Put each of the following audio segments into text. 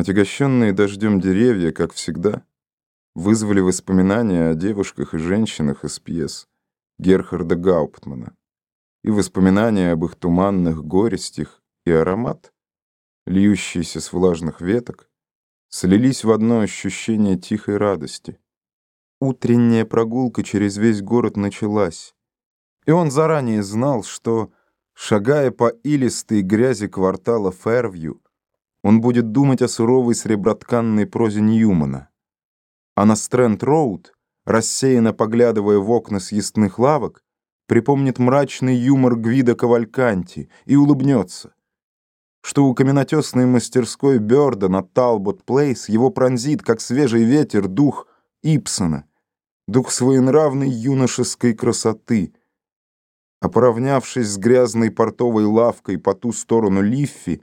Отягощенные дождем деревья, как всегда, вызвали воспоминания о девушках и женщинах из пьес Герхарда Гауптмана и воспоминания об их туманных горестях и аромат, льющийся с влажных веток, слились в одно ощущение тихой радости. Утренняя прогулка через весь город началась, и он заранее знал, что, шагая по илистой грязи квартала Фервью, он будет думать о суровой сребротканной прозе Ньюмана. А на Стрэнд-Роуд, рассеянно поглядывая в окна съестных лавок, припомнит мрачный юмор Гвида Кавальканти и улыбнется, что у каменотесной мастерской Бёрда на Талбот-Плейс его пронзит, как свежий ветер, дух Ипсона, дух своенравной юношеской красоты. А поравнявшись с грязной портовой лавкой по ту сторону Лиффи,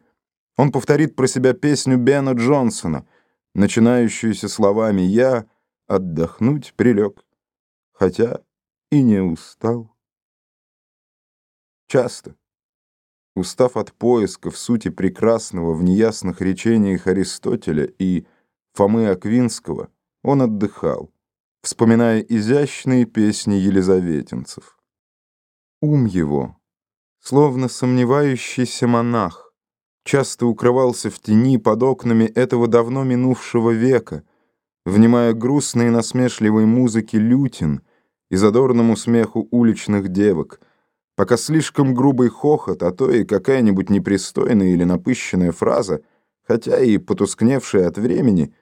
он повторит про себя песню Бена Джонсона, начинающуюся словами «Я отдохнуть прилег, хотя и не устал». Часто, устав от поиска в сути прекрасного в неясных речениях Аристотеля и Фомы Аквинского, он отдыхал, вспоминая изящные песни елизаветинцев. Ум его, словно сомневающийся монах, часто укрывался в тени под окнами этого давно минувшего века, внимая грустной и насмешливой музыке лютин и задорному смеху уличных девок, пока слишком грубый хохот, а то и какая-нибудь непристойная или напыщенная фраза, хотя и потускневшая от времени,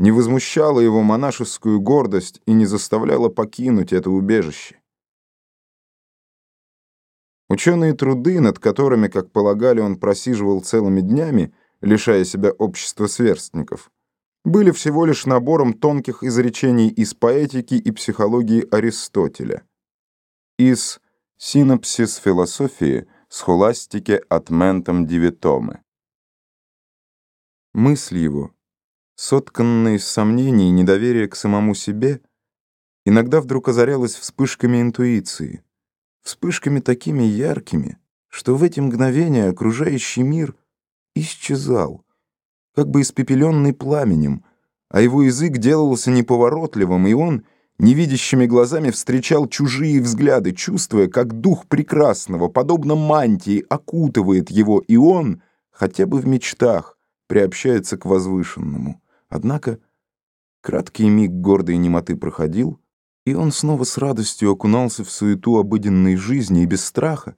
не возмущала его монашескую гордость и не заставляла покинуть это убежище. Ученые труды, над которыми, как полагали, он просиживал целыми днями, лишая себя общества сверстников, были всего лишь набором тонких изречений из поэтики и психологии Аристотеля. Из «Синопсис философии» схоластики от ментом дивитоме. Мысль его, сотканная из сомнений и недоверия к самому себе, иногда вдруг озарялась вспышками интуиции — вспышками такими яркими, что в эти мгновения окружающий мир исчезал, как бы испепеленный пламенем, а его язык делался неповоротливым, и он невидящими глазами встречал чужие взгляды, чувствуя, как дух прекрасного, подобно мантии, окутывает его, и он, хотя бы в мечтах, приобщается к возвышенному. Однако краткий миг гордой немоты проходил, и он снова с радостью окунался в суету обыденной жизни и без страха,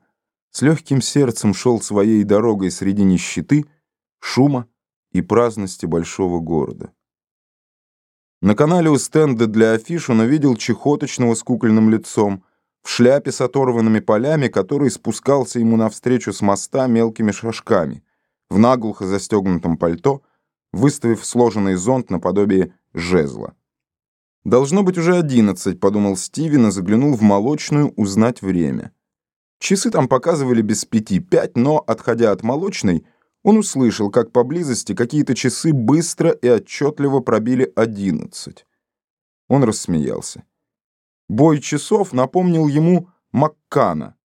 с легким сердцем шел своей дорогой среди нищеты, шума и праздности большого города. На канале у стенда для афиш он увидел чехоточного с кукольным лицом, в шляпе с оторванными полями, который спускался ему навстречу с моста мелкими шажками, в наглухо застегнутом пальто, выставив сложенный зонт наподобие жезла. «Должно быть уже одиннадцать», — подумал Стивен и заглянул в молочную узнать время. Часы там показывали без пяти пять, но, отходя от молочной, он услышал, как поблизости какие-то часы быстро и отчетливо пробили одиннадцать. Он рассмеялся. Бой часов напомнил ему Маккана.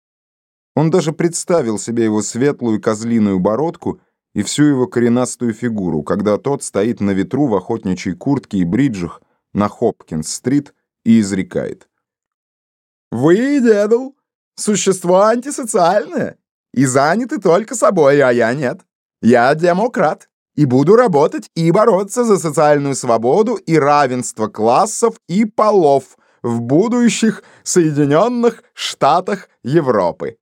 Он даже представил себе его светлую козлиную бородку и всю его коренастую фигуру, когда тот стоит на ветру в охотничьей куртке и бриджах, на Хопкинс-стрит и изрекает. «Вы, дедул, существо антисоциальное и заняты только собой, а я нет. Я демократ и буду работать и бороться за социальную свободу и равенство классов и полов в будущих Соединенных Штатах Европы».